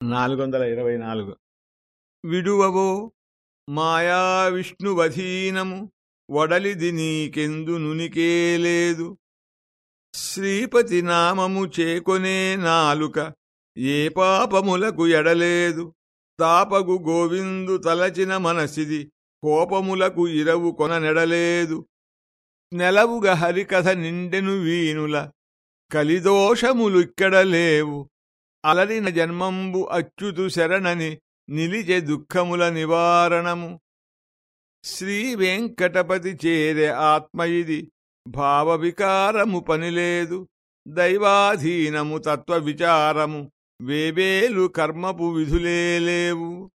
నాలుగు వందల ఇరవై నాలుగు. విడువవో మాయా విష్ణువధీనము వడలిది నీకెందు నునికేలేదు. శ్రీపతి నామము చేకొనే నాలుక ఏ పాపములకు ఎడలేదు. తాపగు గోవిందు తలచిన మనసిది కోపములకు ఇరవు కొననెడలేదు నెలవుగ హరికథ నిండెను వీనుల కలిదోషములు ఇక్కడ లేవు అలరిన జన్మంబు అచ్యుతు శరణని నిలిచె దుఃఖముల నివారణము. శ్రీ వెంకటపతి చేరే ఆత్మ ఇది భావవికారము పనిలేదు. దైవాధీనము తత్వ విచారము వేవేలు కర్మపు విధులే లేవు.